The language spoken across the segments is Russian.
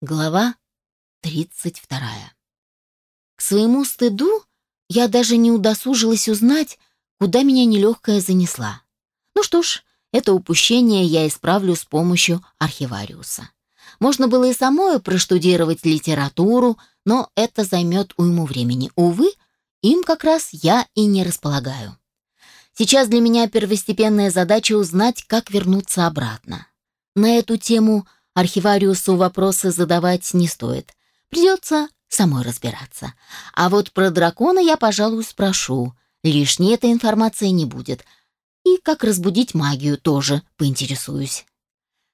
Глава 32. К своему стыду я даже не удосужилась узнать, куда меня нелегкая занесла. Ну что ж, это упущение я исправлю с помощью архивариуса. Можно было и самой проштудировать литературу, но это займет уйму времени. Увы, им как раз я и не располагаю. Сейчас для меня первостепенная задача узнать, как вернуться обратно. На эту тему – Архивариусу вопросы задавать не стоит. Придется самой разбираться. А вот про дракона я, пожалуй, спрошу. Лишней этой информации не будет. И как разбудить магию тоже поинтересуюсь.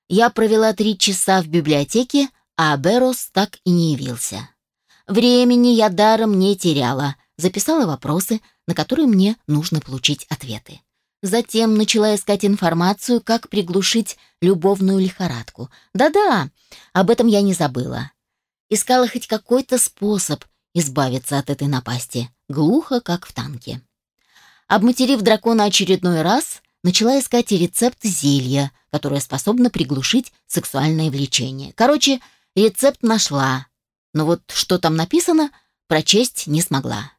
Я провела три часа в библиотеке, а Берос так и не явился. Времени я даром не теряла. Записала вопросы, на которые мне нужно получить ответы. Затем начала искать информацию, как приглушить любовную лихорадку. Да-да, об этом я не забыла. Искала хоть какой-то способ избавиться от этой напасти, глухо, как в танке. Обматерив дракона очередной раз, начала искать рецепт зелья, которое способно приглушить сексуальное влечение. Короче, рецепт нашла, но вот что там написано, прочесть не смогла.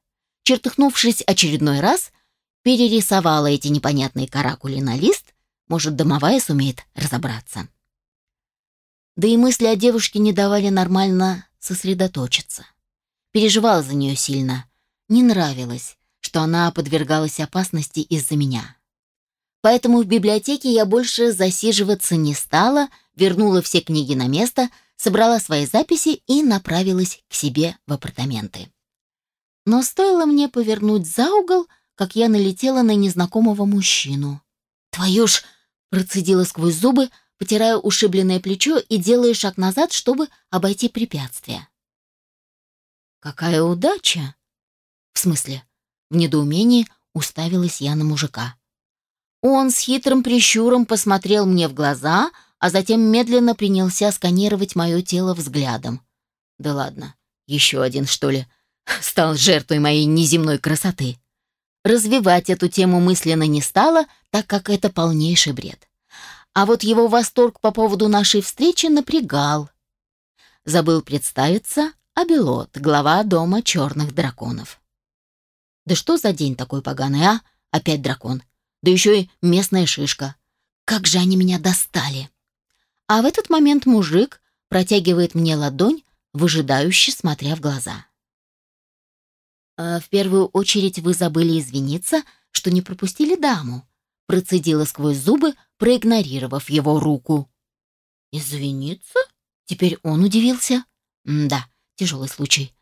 Чертыхнувшись очередной раз, перерисовала эти непонятные каракули на лист, может, домовая сумеет разобраться. Да и мысли о девушке не давали нормально сосредоточиться. Переживала за нее сильно. Не нравилось, что она подвергалась опасности из-за меня. Поэтому в библиотеке я больше засиживаться не стала, вернула все книги на место, собрала свои записи и направилась к себе в апартаменты. Но стоило мне повернуть за угол, как я налетела на незнакомого мужчину. «Твою ж!» — процедила сквозь зубы, потирая ушибленное плечо и делая шаг назад, чтобы обойти препятствие. «Какая удача!» «В смысле?» В недоумении уставилась я на мужика. Он с хитрым прищуром посмотрел мне в глаза, а затем медленно принялся сканировать мое тело взглядом. «Да ладно, еще один, что ли?» Стал жертвой моей неземной красоты. Развивать эту тему мысленно не стала, так как это полнейший бред. А вот его восторг по поводу нашей встречи напрягал. Забыл представиться Абелот, глава дома черных драконов. Да что за день такой поганый, а? Опять дракон. Да еще и местная шишка. Как же они меня достали. А в этот момент мужик протягивает мне ладонь, выжидающе смотря в глаза. «А «В первую очередь вы забыли извиниться, что не пропустили даму», процедила сквозь зубы, проигнорировав его руку. «Извиниться?» Теперь он удивился. «Да, тяжелый случай».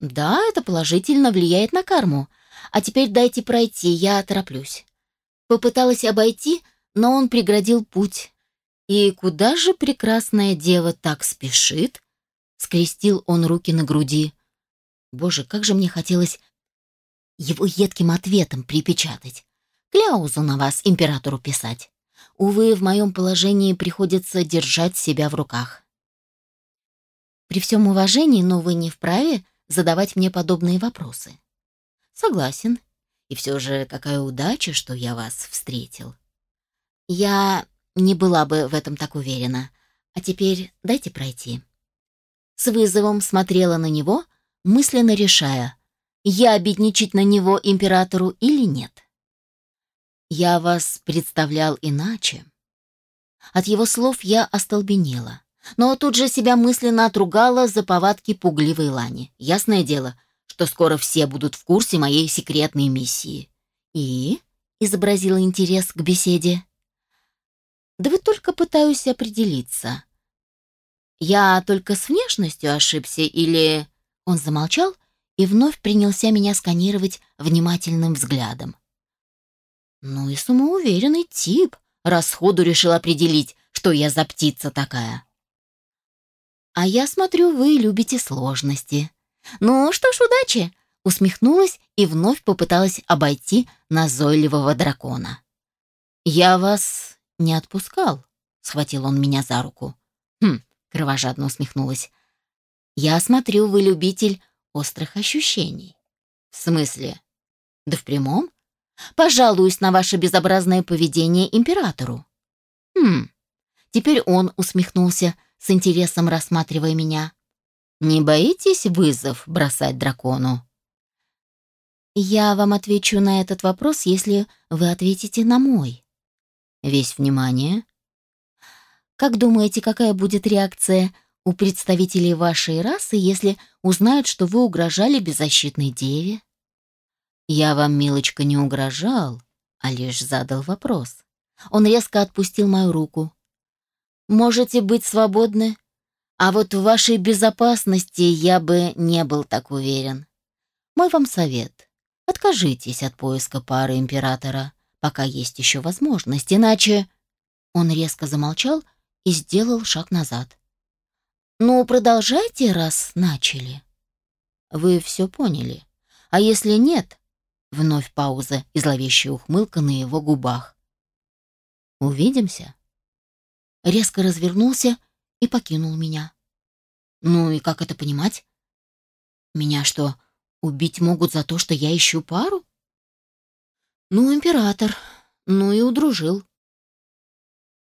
«Да, это положительно влияет на карму. А теперь дайте пройти, я тороплюсь». Попыталась обойти, но он преградил путь. «И куда же прекрасная дева так спешит?» Скрестил он руки на груди. Боже, как же мне хотелось его едким ответом припечатать. Кляузу на вас императору писать. Увы, в моем положении приходится держать себя в руках. При всем уважении, но вы не вправе задавать мне подобные вопросы. Согласен. И все же какая удача, что я вас встретил. Я не была бы в этом так уверена. А теперь дайте пройти. С вызовом смотрела на него, мысленно решая, я обидничать на него императору или нет. Я вас представлял иначе. От его слов я остолбенела, но тут же себя мысленно отругала за повадки пугливой Лани. Ясное дело, что скоро все будут в курсе моей секретной миссии. И изобразила интерес к беседе. Да вы только пытаюсь определиться. Я только с внешностью ошибся или он замолчал и вновь принялся меня сканировать внимательным взглядом. Ну и самоуверенный тип, расходу решил определить, что я за птица такая. А я смотрю, вы любите сложности. Ну что ж, удачи, усмехнулась и вновь попыталась обойти назойливого дракона. Я вас не отпускал, схватил он меня за руку. Хм, кровожадно усмехнулась. Я смотрю, вы любитель острых ощущений. В смысле? Да в прямом? Пожалуюсь на ваше безобразное поведение императору. Хм. Теперь он усмехнулся, с интересом рассматривая меня. «Не боитесь вызов бросать дракону?» «Я вам отвечу на этот вопрос, если вы ответите на мой». «Весь внимание». «Как думаете, какая будет реакция у представителей вашей расы, если узнают, что вы угрожали беззащитной деве?» «Я вам, милочка, не угрожал, а лишь задал вопрос». Он резко отпустил мою руку. «Можете быть свободны, а вот в вашей безопасности я бы не был так уверен. Мой вам совет. Откажитесь от поиска пары императора, пока есть еще возможность, иначе...» Он резко замолчал и сделал шаг назад. «Ну, продолжайте, раз начали». «Вы все поняли. А если нет...» Вновь пауза и зловещая ухмылка на его губах. «Увидимся?» Резко развернулся и покинул меня. «Ну и как это понимать? Меня что, убить могут за то, что я ищу пару?» «Ну, император, ну и удружил».